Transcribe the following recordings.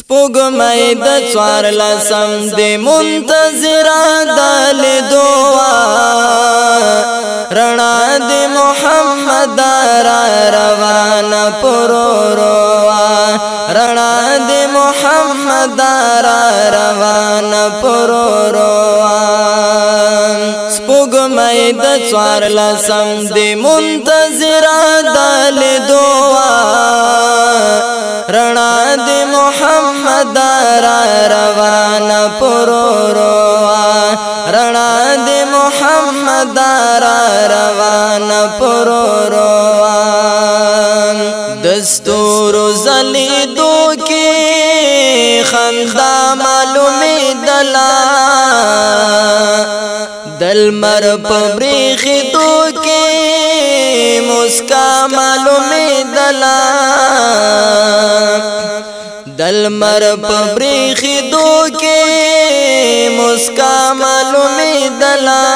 سپوږمۍ د څوار لسم د منتظر دال دوا رڼا د محمد را روان پروروا رڼا د محمد را روان پروروا سپوږمۍ د څوار لسم د منتظر دال دوا رڼا د محمد را روان پرورو رڼا د محمد را روان پرورو دستور زلی دو کی خندا معلومی دلا دل مر پبریخ دو کی مسکا معلومی دلمر پبریخ دو کې مسکا معلومې دلا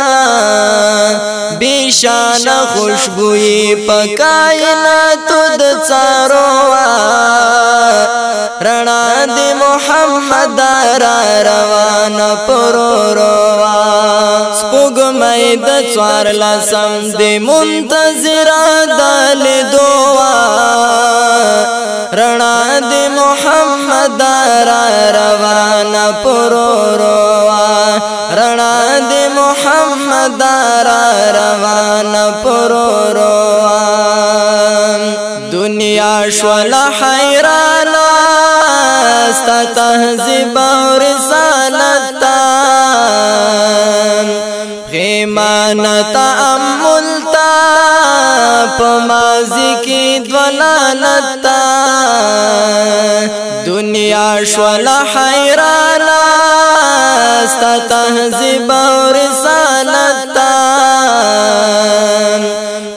بیشان خوشبوئی پکائنات د څاروا رڼا د محمد را روان پروروا سپوږمۍ د څوار لسم د منتظر دل مدار روان پرورو رڼا دی محمد روان پرورو دنیا شول حیران است تهذیب او رسالت غیمان تأمل پمازی کی دولانتا دنیا شوال حیرانا ستا تحزیب و رسالتا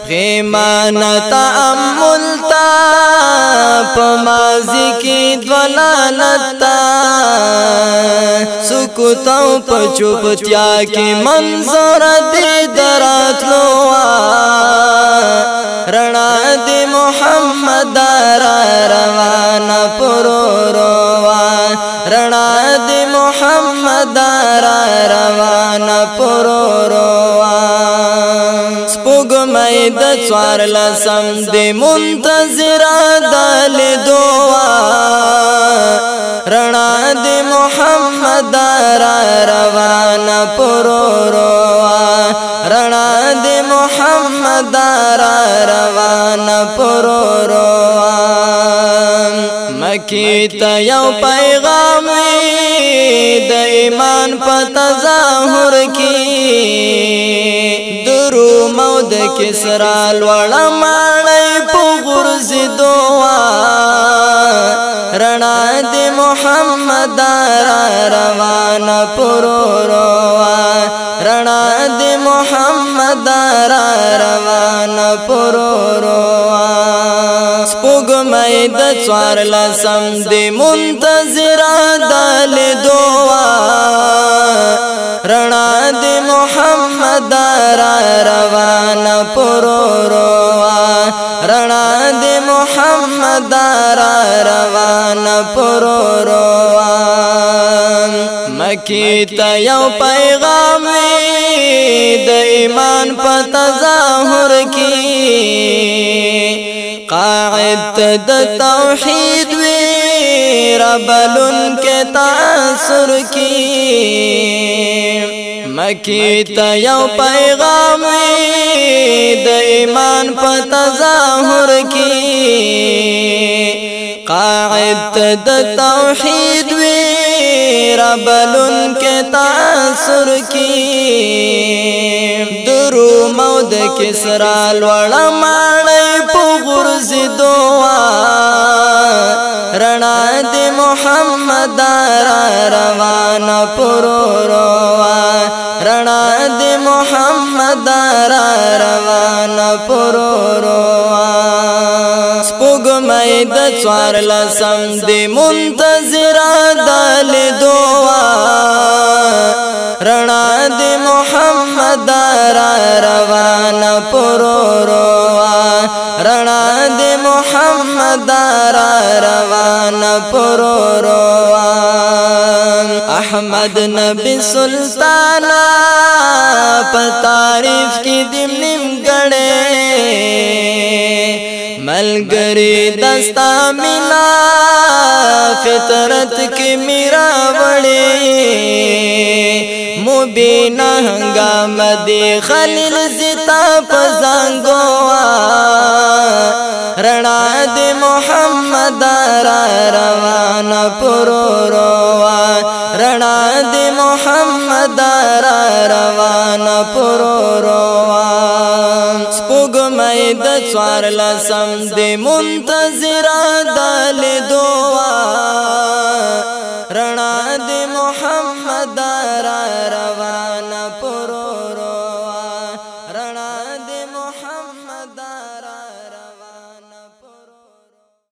غیمانتا امولتا پمازی کی دولانتا سکوتا په چوپتیا کې منظر دې دراتلو رڼا دې محمد را روان پروروا رڼا دې محمد را روان پروروا سپوږمۍ د څوار لسم دې منتظر دل دوه رڼا د محمد را روان پرورو رڼا د محمد را روان پرورو مکی ته یو پیغام د ایمان په تظاهر کې درو مود کسرا لوړ ماړې په غرزي دوه محمد را روان پرورو رڼا دی محمد را روان پرورو سپوږ مې د څوار لسم دی منتظر دل دوا رڼا دی محمد را روان پرورو رڼا دی محمد را روان پرورو مکی تا یو پیغام دی د ایمان په تظاهر کی قاعد د توحید وی ربلن کې تاثر کی مکی تا یو پیغام دی د ایمان په تظاهر کی قاعد د توحید وی रबल के तासुर की दुरु मऊद किसरा लवड़ा माड़ई पुगुर रणा दे मोहम्मद रवाना पुरो रोआ रणा दे मोहम्मद रवाना पुरो रोआ स्पुग मई द मुंतजरा दल دارا روان پرو روا دے محمد را روان پرو روا احمد نبی سلطانہ تاریخ کی دم نم گڑے ملگری دستا ملا فطرت کی میرا بڑے مبینا هنگام دی خلیل زتا پزانگو رڼا دی محمد را روان پرو روا رڼا دی محمد را روان پرو روا سپوږمۍ د څوار لسم دی منتظران د محمد را روان